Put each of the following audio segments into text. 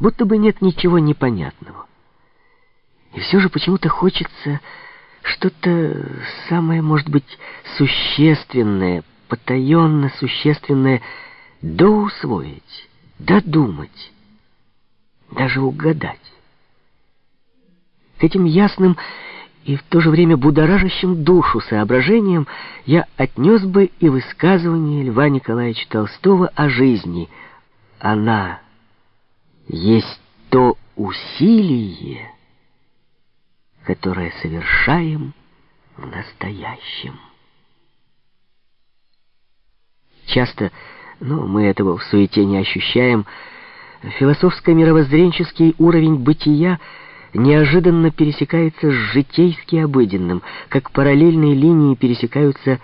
Будто бы нет ничего непонятного. И все же почему-то хочется что-то самое, может быть, существенное, потаенно существенное доусвоить, додумать, даже угадать. К этим ясным и в то же время будоражащим душу соображениям я отнес бы и высказывание Льва Николаевича Толстого о жизни. Она есть то усилие, которое совершаем в настоящем. Часто, но мы этого в суете не ощущаем, философско-мировоззренческий уровень бытия неожиданно пересекается с житейски обыденным, как параллельные линии пересекаются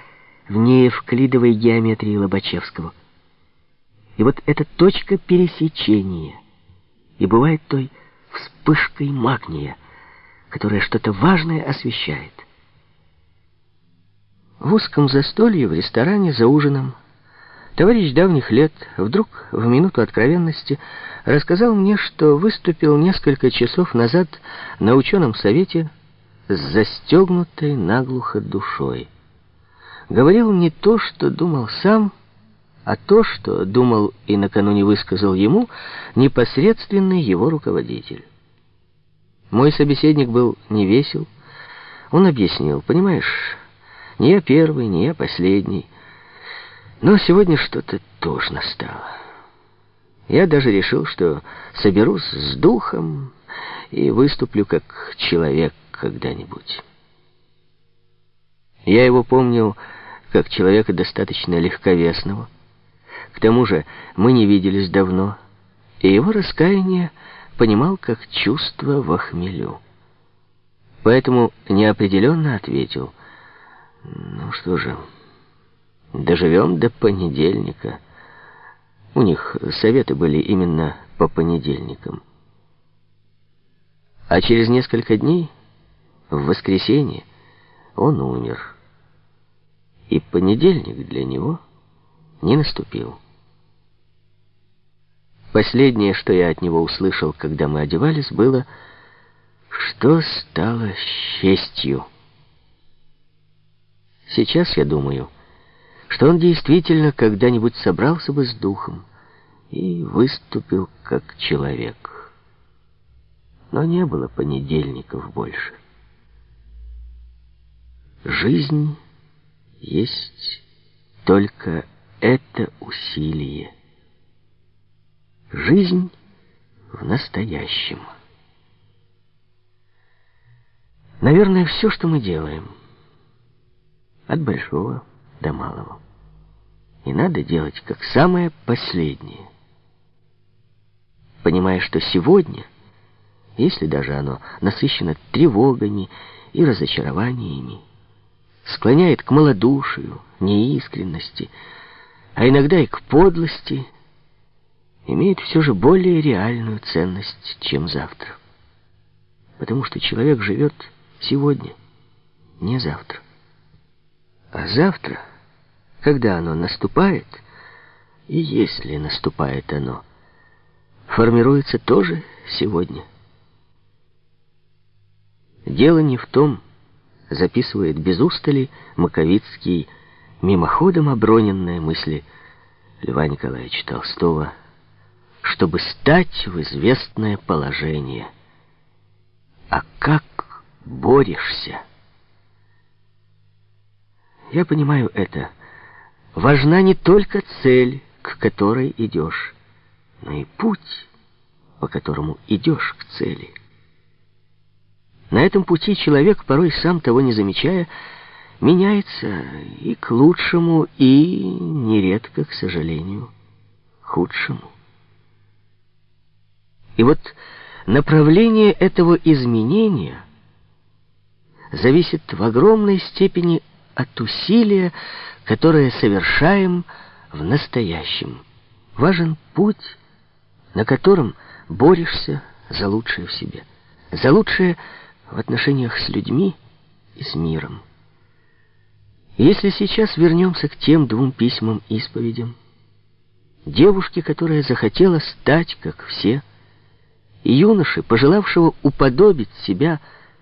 в неевклидовой геометрии Лобачевского. И вот эта точка пересечения и бывает той вспышкой магния, которая что-то важное освещает. В узком застолье в ресторане за ужином Товарищ давних лет вдруг в минуту откровенности рассказал мне, что выступил несколько часов назад на ученом совете с застегнутой наглухо душой. Говорил не то, что думал сам, а то, что думал и накануне высказал ему непосредственный его руководитель. Мой собеседник был невесел. Он объяснил, понимаешь, не я первый, не я последний, но сегодня что-то тошно стало. Я даже решил, что соберусь с духом и выступлю как человек когда-нибудь. Я его помнил как человека достаточно легковесного. К тому же мы не виделись давно, и его раскаяние понимал как чувство в хмелю. Поэтому неопределенно ответил, «Ну что же...» Доживем до понедельника. У них советы были именно по понедельникам. А через несколько дней, в воскресенье, он умер. И понедельник для него не наступил. Последнее, что я от него услышал, когда мы одевались, было, что стало честью. Сейчас я думаю что он действительно когда-нибудь собрался бы с духом и выступил как человек. Но не было понедельников больше. Жизнь есть только это усилие. Жизнь в настоящем. Наверное, все, что мы делаем, от большого до малого. И надо делать как самое последнее. Понимая, что сегодня, если даже оно насыщено тревогами и разочарованиями, склоняет к малодушию, неискренности, а иногда и к подлости, имеет все же более реальную ценность, чем завтра. Потому что человек живет сегодня, не завтра. А завтра, когда оно наступает, и если наступает оно, формируется тоже сегодня. Дело не в том, записывает без устали Маковицкий мимоходом оброненные мысли Льва Николаевича Толстого, чтобы стать в известное положение. А как борешься? Я понимаю это. Важна не только цель, к которой идешь, но и путь, по которому идешь к цели. На этом пути человек, порой сам того не замечая, меняется и к лучшему, и нередко, к сожалению, к худшему. И вот направление этого изменения зависит в огромной степени от усилия, которое совершаем в настоящем. Важен путь, на котором борешься за лучшее в себе, за лучшее в отношениях с людьми и с миром. Если сейчас вернемся к тем двум письмам-исповедям, девушке, которая захотела стать, как все, юноши, пожелавшего уподобить себя